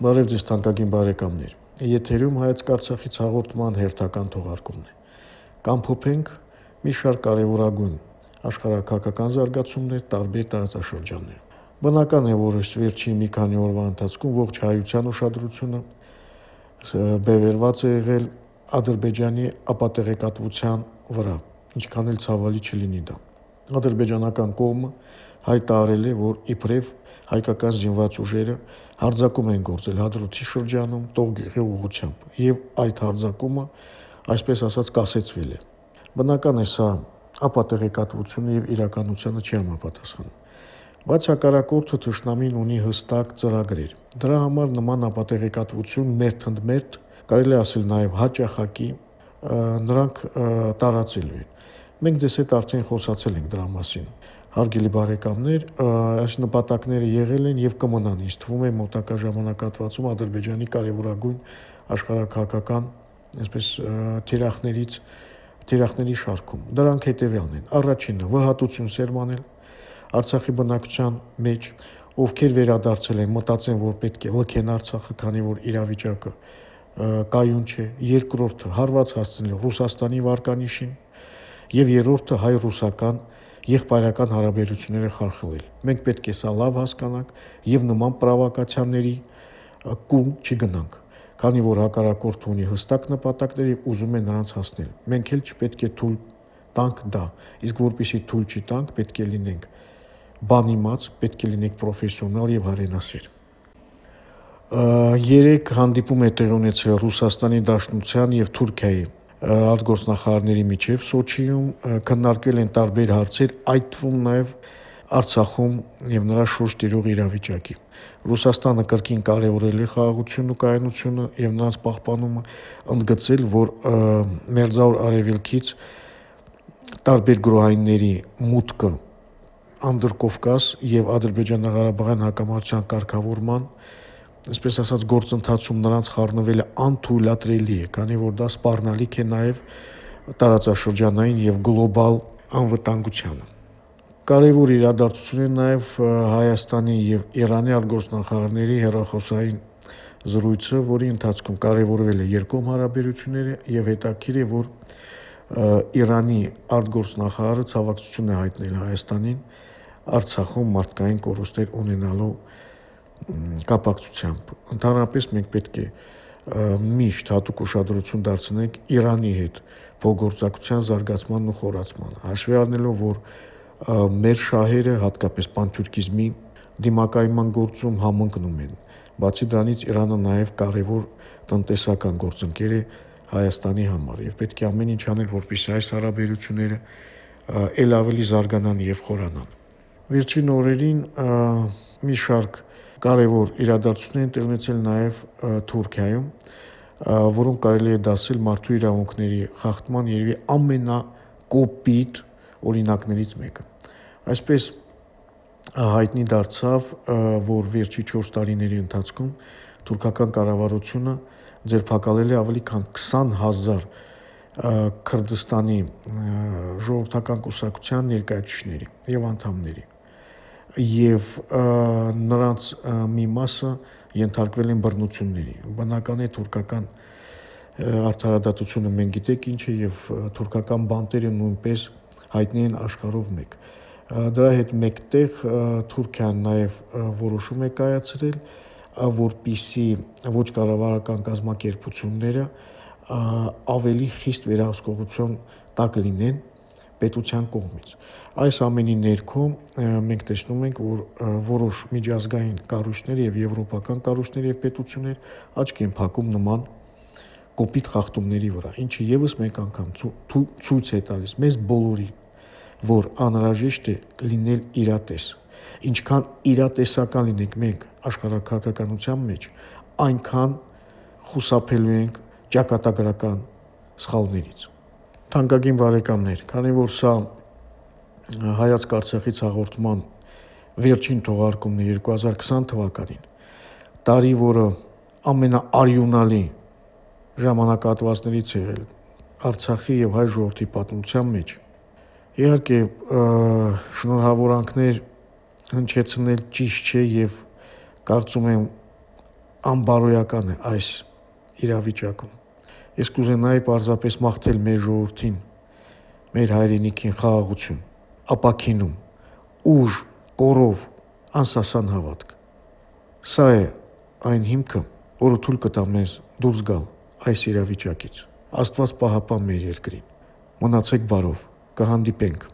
Բարև ձեզ թանկագին բարեկամներ։ Եթերում հայաց Արցախից հաղորդման հերթական թողարկումն է։ Կամփոփենք մի շարք կարևորագույն աշխարհակահաղական զարգացումներ տարբեր տարածաշրջաններում։ Բնական է, որ վերջին մի քանի օրվա ընթացքում ողջ հայության ուշադրությունը բևերված է եղել Ադրբեջանի ապատեղեկատվության վրա, ինչքան էլ ցավալի չլինի դա։ Ադրբեջանական կողմը հայտարարել է, որ իբրև հայկական զինված ուժերը հարձակում են գործել Հադրութի շրջանում Տողգեղի ուղությամբ եւ այդ հարձակումը այսպես ասած կասեցվել է։ Բնական է սա ապատեղեկատվությունը եւ իրականությանը չի համապատասխանում։ Բայց հակառակորդը ճշնամին ունի հստակ ծրագրեր։ Դրա համար նման ապատեղեկատվություն մերթ ընդմերթ կարելի ասել նաև հաճախակի նրանք տարածելու են։ Մենք ձեզ հետ արդեն խոսացել ենք դրա մասին հարգելի բարեկամներ, այս նպատակները եղել են եւ կմնան, ինձ թվում է մոտակա ժամանակատվածում Ադրբեջանի կարևորագույն աշխարհակահաղական, այսպես թիրախներից թիրախների շարքում։ Դրանք հետեւյալն են. առաջինը վհատություն սերմանել Արցախի բնակչության մեջ, ովքեր վերադարձել են, մտածեն, որ պետք է լքեն Արցախը, քանի որ իրավիճակը կայուն չէ։ Երկրորդը հարված հասցնել Ռուսաստանի վարկանիշին եւ երրորդը հայ-ռուսական եղբայրական հարաբերությունները խարխլել։ Մենք պետք է սա լավ հասկանանք եւ նման պրովոկացիաների կում չգնանք, քանի որ հակառակորդը ունի հստակ նպատակներ եւ ուզում է նրանց հասնել։ Մենք էլ չպետք է թույլ տանք դա։ Իսկ որpիսի թույլ չտանք, պետք է լինենք բանիմաց, պետք է լինենք պրոֆեսիոնալ եւ հարենասեր։ Երեք հանդիպում է տեղ ունեցել Ռուսաստանի Դաշնության եւ Թուրքիայի արտգործնախարարների միջև Սոչիում քննարկվել են տարբեր հարցեր, այդ թվում նաև Արցախում եւ նրա շուրջ տիրող իրավիճակի։ Ռուսաստանը կրկին կարևորել է խաղաղությունն ու կայունությունը եւ նրանց պահպանումը, ընդգծել, որ Մերձավոր Արևելքից տարբեր գրոհայինների մուտքը Անդրկովկաս եւ Ադրբեջան-Ղարաբաղյան հակամարտության կարգավորման այսպես ասած գործընթացում նրանց խառնվելը անթույլատրելի է, քանի որ դա սպառնալիք է նաև տարածաշրջանային եւ գլոբալ անվտանգությանը։ Կարևոր իրադարձություն է նաև Հայաստանի եւ Իրանի արտգործնախարարների հերախոսային զրույցը, որի ընթացքում կարևորվել է երկկողմ հարաբերությունները եւ հետաքրիր է, որ Իրանի արտգործնախարարը ցավակցություն է հայտնել Հայաստանին Արցախում մարդկային կորուստներ ունենալու կապակցությամբ։ Ընդհանրապես մենք պետք է միշտ հատուկ ուշադրություն դարձնենք Իրանի հետ փոխգործակցության զարգացմանն ու խորացմանը։ Հաշվի առնելով, որ մեր շահերը հատկապես պանթուրքիզմի դիմակայման գործում համընկնում են։ Բացի դրանից Իրանը նաև կարևոր տնտեսական գործընկեր է Հայաստանի համար եւ պետք է ամեն ինչ անել, որպեսզի այս հարաբերությունները ել ավելի զարգանան եւ խորանան։ Վերջին օրերին մի շարք կարևոր իրադարձություններ են տեղնեցել նաև Թուրքիայում, որոնք կարելի է դասել մարդու իրավունքների խախտման երևի ամենակոպիտ օրինակներից մեկը։ Այսպես հայտնի դարձավ, որ վերջի 4 տարիների ընթացքում թուրքական կառավարությունը ձերբակալել է ավելի քան 20000 Քրդստանի ժողովրդական կուսակցության ներկայացուցիչների եւ անդամների եւ նրանց մի մասը ենթարկվել են բռնությունների։ Բնական է թուրքական արդարադատությունը մենք գիտենք ինչ է եւ թուրքական բանտերը նույնպես հայտնի են աշխարհով մեկ։ Դրա հետ մեկտեղ Թուրքիան նաեւ որոշում է կայացրել, որպիսի ոչ կառավարական կազմակերպությունները ավելի խիստ վերահսկողություն տակ լինեն պետության կողմից։ Այս ամենի ներքո մենք տեսնում ենք, որ որոշ միջազգային կառույցներ եւ եվրոպական կառույցներ եւ պետություններ աչք են փակում նման կոպիտ խախտումների վրա, ինչը եւս մեկ անգամ ցույց է տալիս մեզ բոլորին, որ անհրաժեշտ է լինել իրատես։ Ինչքան իրատեսական լինենք մենք աշխարհակահաղականության մեջ, այնքան խուսափելու ենք ճակատագրական սխալներից։ Թանկագին բարեկամներ, քանի որ սա հայաց Արցախից հաղորդման վերջին թողարկումն է 2020 թվականին, տարի, որը ամենաարյունալի ժամանակահատվածներից եղել Արցախի եւ հայ ժողովրդի պատմության մեջ։ Իհարկե շնորհավորանքներ հնչեցնել ճիշտ չէ եւ կարծում եմ անբարոյական է այս իրավիճակում։ Ես կուզենայի պարզապես մաղթել մեր ժողովրդին, մեր հայրենիքին խաղաղություն, ապակինում, ուժ, կորով, անսասան հավատք։ Սա է այն հիմքը, որը թույլ կտա մեզ դուրս գալ այս իրավիճակից։ Աստված պահապան մեր երկրին։ Մնացեք բարով։ Կհանդիպենք